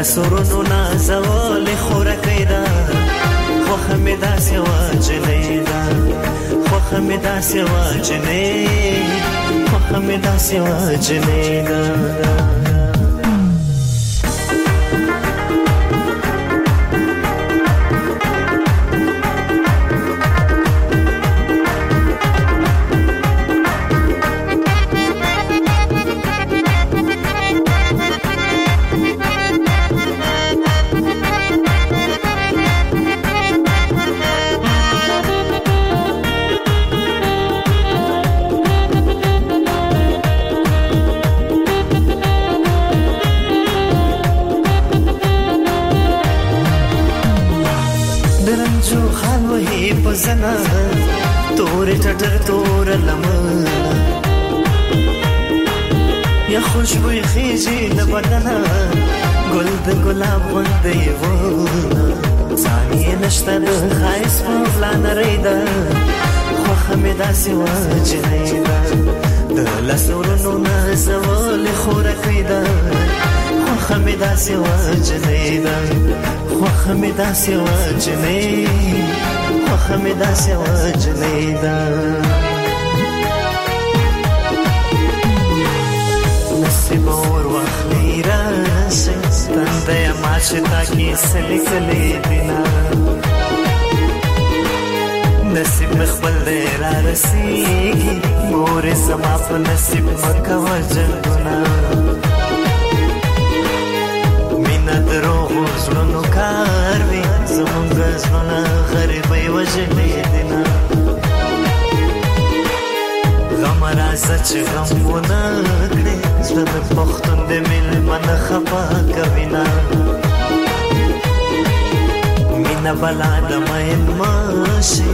لسرونو نازول خورکی دا خوخه می داسې واجنې دا خوخه می داسې واجنې خوخه می داسې واجنې دا, دا. درنجو خان وې پزنا تور ټټر تور لمن یا خوشبو خيږي د بدن ګل د ګلاب غوندې ونه ثانیه نشته د خایس په پلان ریدا خو حمیدا سی وجهیدا د لاسورونو نه زول خور کیدا خو حمیدا سی وجهیدا خوخه می داسې وجنې خوخه می داسې وجنې دا نصیب اور واخلی راشه تنده ماشتا کې سلی سلی دینا نصیب مخبل دی را رسیږي مور زما په نصیب مکه وجنې چې غم ونه کړې زړه د پښتون د ملمنه خفا کوي نه مینا بلا د مېن ماشي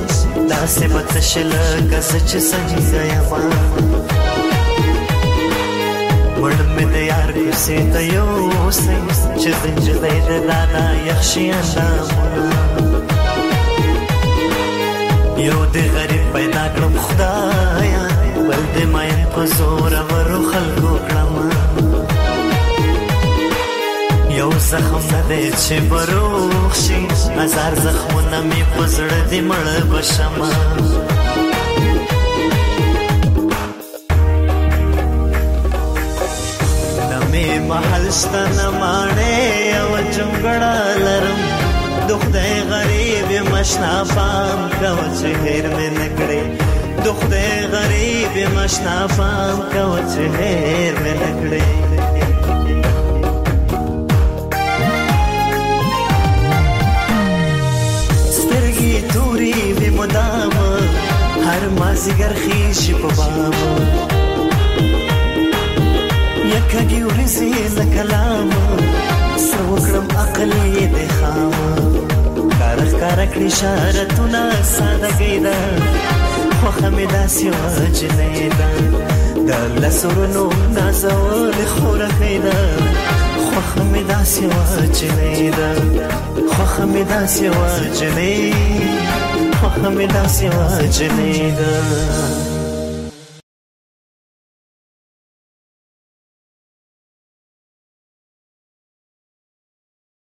داسې بتشل کس چې سجدا یما وړ مې د یار کسې ته یو سې چې د نجلې د دادا یخشي اندامونه یو د غریب پیدا کړم خدای په زور ورو خلکو کړم یو زخم نه دی چې بروخ شي هزار زخمونه مې په زړه دې مړ بشم محل ستنه مانه او چنګړه لرم د خدای غریب مشنا پام کا چې هیر مې نکړې دختر غریب مشنافم کو چهر میں نکڑے توري وي مدام هر مازیګر خیش په بام یکه ګورې سي لکلام سو کړم عقل یې ده خام کار کار کړی شهرتونه ساده ګیدا غمې داسې وه چې نه د لسرونو نازول خوره خیدا خوخه مې داسې وه چې نه ده خوخه مې داسې وه چې نه خوخه مې داسې وه چې نه ده